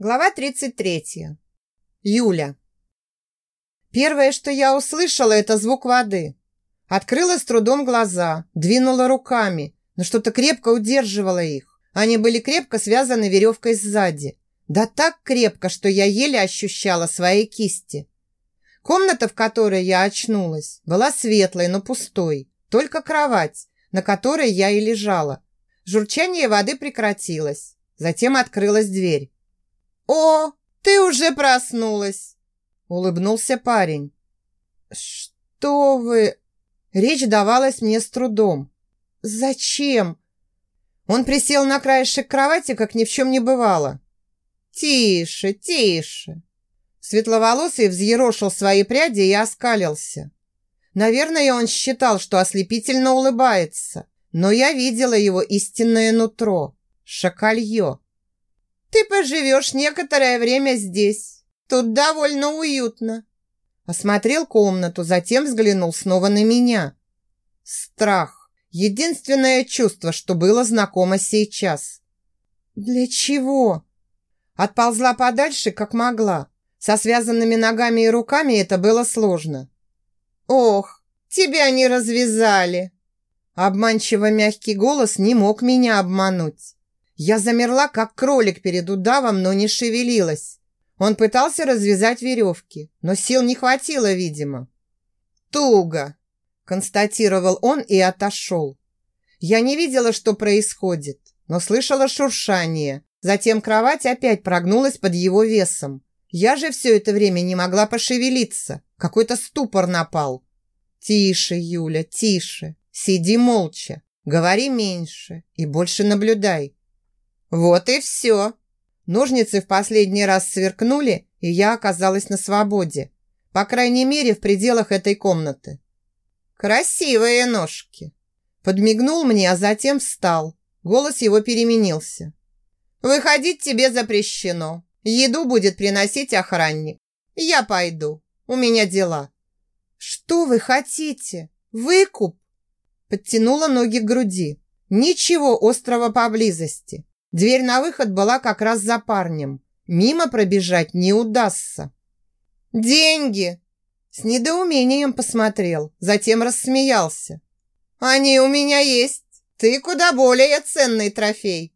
Глава 33. Юля. Первое, что я услышала, это звук воды. Открыла с трудом глаза, двинула руками, но что-то крепко удерживало их. Они были крепко связаны веревкой сзади. Да так крепко, что я еле ощущала свои кисти. Комната, в которой я очнулась, была светлой, но пустой. Только кровать, на которой я и лежала. Журчание воды прекратилось. Затем открылась дверь. «О, ты уже проснулась!» Улыбнулся парень. «Что вы...» Речь давалась мне с трудом. «Зачем?» Он присел на краешек кровати, как ни в чем не бывало. «Тише, тише!» Светловолосый взъерошил свои пряди и оскалился. Наверное, он считал, что ослепительно улыбается, но я видела его истинное нутро – шакалье. Ты поживешь некоторое время здесь. Тут довольно уютно. Осмотрел комнату, затем взглянул снова на меня. Страх. Единственное чувство, что было знакомо сейчас. Для чего? Отползла подальше, как могла. Со связанными ногами и руками это было сложно. Ох, тебя не развязали. Обманчиво мягкий голос не мог меня обмануть. Я замерла, как кролик перед удавом, но не шевелилась. Он пытался развязать веревки, но сил не хватило, видимо. «Туго!» – констатировал он и отошел. Я не видела, что происходит, но слышала шуршание. Затем кровать опять прогнулась под его весом. Я же все это время не могла пошевелиться. Какой-то ступор напал. «Тише, Юля, тише. Сиди молча. Говори меньше и больше наблюдай. Вот и все. Ножницы в последний раз сверкнули, и я оказалась на свободе. По крайней мере, в пределах этой комнаты. Красивые ножки. Подмигнул мне, а затем встал. Голос его переменился. Выходить тебе запрещено. Еду будет приносить охранник. Я пойду. У меня дела. Что вы хотите? Выкуп? Подтянула ноги к груди. Ничего острого поблизости. Дверь на выход была как раз за парнем. Мимо пробежать не удастся. «Деньги!» С недоумением посмотрел, затем рассмеялся. «Они у меня есть. Ты куда более ценный трофей».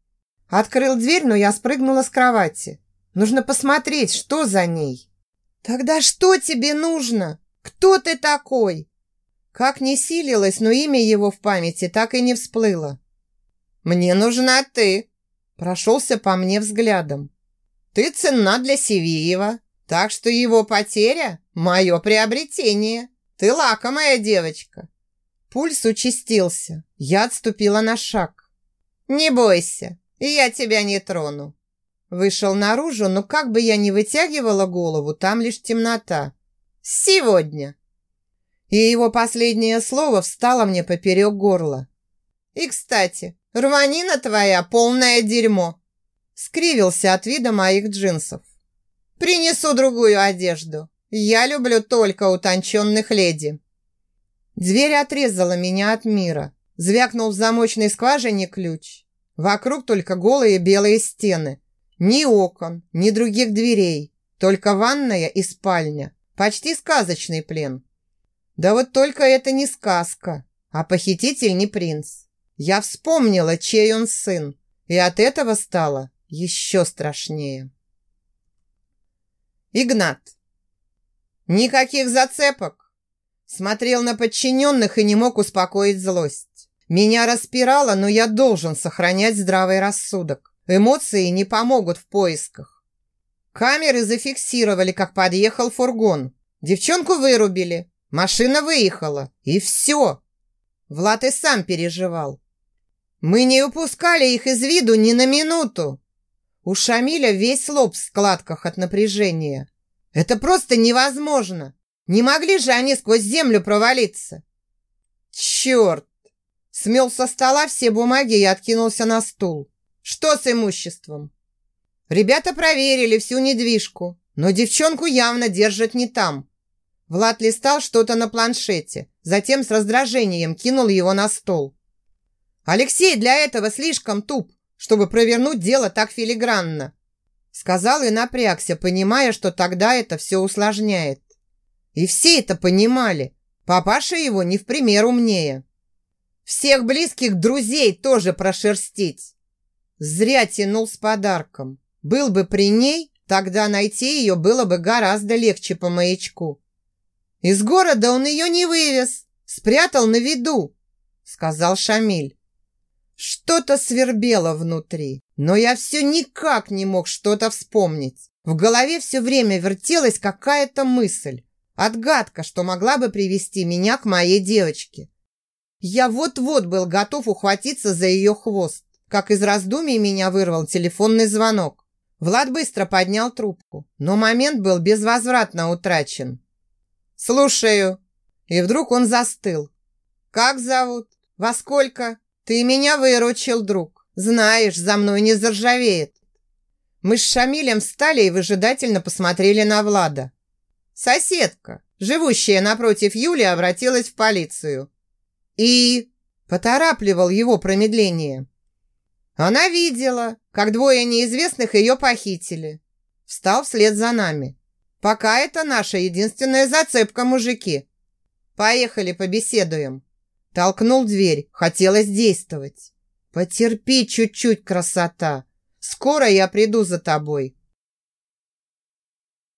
Открыл дверь, но я спрыгнула с кровати. Нужно посмотреть, что за ней. «Тогда что тебе нужно? Кто ты такой?» Как не силилась, но имя его в памяти так и не всплыло. «Мне нужна ты», Прошелся по мне взглядом. Ты ценна для Севиева, так что его потеря – мое приобретение. Ты лакомая девочка. Пульс участился. Я отступила на шаг. Не бойся, я тебя не трону. Вышел наружу, но как бы я ни вытягивала голову, там лишь темнота. Сегодня. И его последнее слово встало мне поперек горла. И, кстати, Рванина твоя полное дерьмо!» Скривился от вида моих джинсов. «Принесу другую одежду. Я люблю только утонченных леди». Дверь отрезала меня от мира. Звякнул в замочной скважине ключ. Вокруг только голые белые стены. Ни окон, ни других дверей. Только ванная и спальня. Почти сказочный плен. Да вот только это не сказка, а похититель не принц. Я вспомнила, чей он сын, и от этого стало еще страшнее. Игнат. Никаких зацепок. Смотрел на подчиненных и не мог успокоить злость. Меня распирало, но я должен сохранять здравый рассудок. Эмоции не помогут в поисках. Камеры зафиксировали, как подъехал фургон. Девчонку вырубили. Машина выехала. И все. Влад и сам переживал. Мы не упускали их из виду ни на минуту. У Шамиля весь лоб в складках от напряжения. Это просто невозможно. Не могли же они сквозь землю провалиться? Черт! Смел со стола все бумаги и откинулся на стул. Что с имуществом? Ребята проверили всю недвижку, но девчонку явно держат не там. Влад листал что-то на планшете, затем с раздражением кинул его на стол. Алексей для этого слишком туп, чтобы провернуть дело так филигранно. Сказал и напрягся, понимая, что тогда это все усложняет. И все это понимали. Папаша его не в пример умнее. Всех близких друзей тоже прошерстить. Зря тянул с подарком. Был бы при ней, тогда найти ее было бы гораздо легче по маячку. Из города он ее не вывез, спрятал на виду, сказал Шамиль. Что-то свербело внутри, но я все никак не мог что-то вспомнить. В голове все время вертелась какая-то мысль. Отгадка, что могла бы привести меня к моей девочке. Я вот-вот был готов ухватиться за ее хвост, как из раздумий меня вырвал телефонный звонок. Влад быстро поднял трубку, но момент был безвозвратно утрачен. «Слушаю». И вдруг он застыл. «Как зовут? Во сколько? Ты меня выручил, друг. Знаешь, за мной не заржавеет». Мы с Шамилем встали и выжидательно посмотрели на Влада. Соседка, живущая напротив Юли, обратилась в полицию. И поторапливал его промедление. Она видела, как двое неизвестных ее похитили. Встал вслед за нами. Пока это наша единственная зацепка, мужики. Поехали побеседуем. Толкнул дверь, хотелось действовать. Потерпи чуть-чуть, красота. Скоро я приду за тобой.